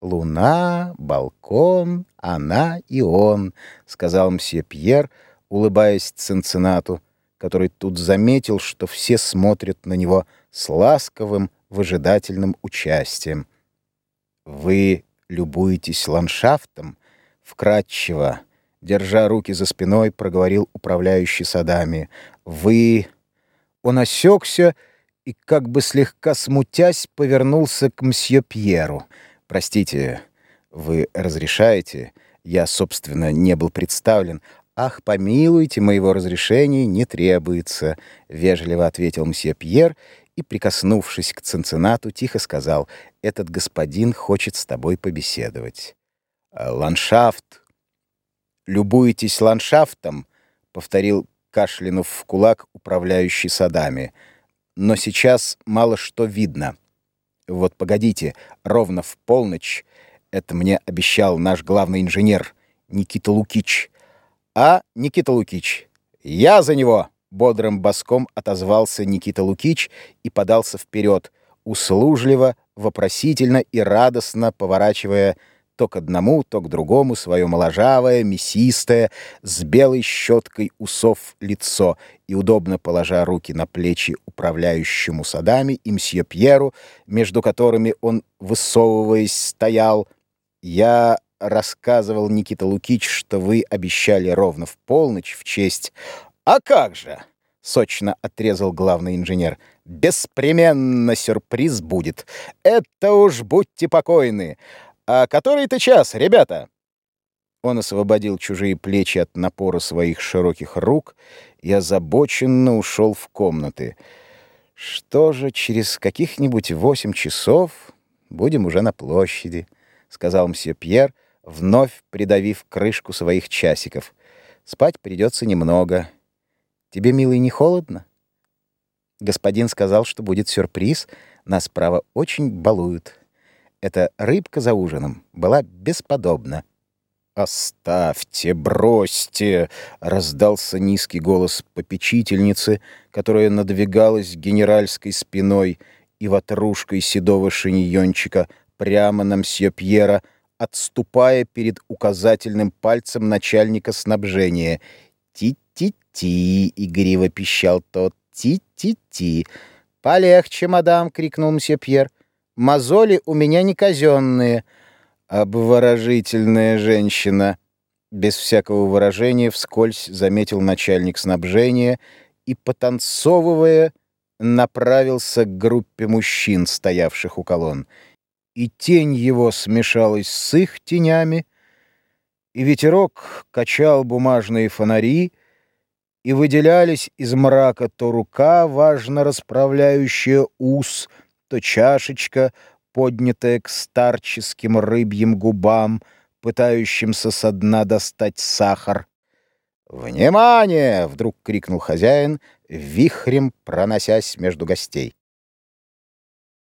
«Луна, балкон, она и он», — сказал мсье Пьер, улыбаясь Цинциннату, который тут заметил, что все смотрят на него с ласковым, выжидательным участием. «Вы любуетесь ландшафтом?» — вкратчиво, держа руки за спиной, проговорил управляющий садами. «Вы...» Он осекся и, как бы слегка смутясь, повернулся к мсье Пьеру. «Простите, вы разрешаете? Я, собственно, не был представлен. Ах, помилуйте, моего разрешения не требуется», — вежливо ответил мсье Пьер и, прикоснувшись к Цинциннату, тихо сказал, «Этот господин хочет с тобой побеседовать». «Ландшафт. Любуетесь ландшафтом?» — повторил кашлянув в кулак управляющий садами. «Но сейчас мало что видно. Вот погодите, ровно в полночь, это мне обещал наш главный инженер Никита Лукич. А, Никита Лукич, я за него!» Бодрым боском отозвался Никита Лукич и подался вперед, услужливо, вопросительно и радостно поворачивая то к одному, то к другому свое моложавое, мясистое, с белой щеткой усов лицо и, удобно положа руки на плечи управляющему садами и мсье Пьеру, между которыми он, высовываясь, стоял, «Я рассказывал, Никита Лукич, что вы обещали ровно в полночь в честь...» «А как же!» — сочно отрезал главный инженер. «Беспременно сюрприз будет. Это уж будьте покойны. «А который-то час, ребята?» Он освободил чужие плечи от напора своих широких рук и озабоченно ушел в комнаты. «Что же, через каких-нибудь восемь часов будем уже на площади», — сказал мсье Пьер, вновь придавив крышку своих часиков. «Спать придется немного. Тебе, милый, не холодно?» Господин сказал, что будет сюрприз. Нас, право, очень балуют эта рыбка за ужином была бесподобна. «Оставьте, бросьте!» — раздался низкий голос попечительницы, которая надвигалась генеральской спиной и ватрушкой седого шиньончика прямо на мсье Пьера, отступая перед указательным пальцем начальника снабжения. «Ти-ти-ти!» — игриво пищал тот. «Ти-ти-ти!» «Полегче, мадам!» — крикнул мсье Пьер. Мозоли у меня не казенные. Обворожительная женщина. Без всякого выражения вскользь заметил начальник снабжения и, потанцовывая, направился к группе мужчин, стоявших у колонн. И тень его смешалась с их тенями, и ветерок качал бумажные фонари, и выделялись из мрака то рука, важно расправляющая ус — то чашечка, поднятая к старческим рыбьим губам, пытающимся со дна достать сахар. «Внимание!» — вдруг крикнул хозяин, вихрем проносясь между гостей.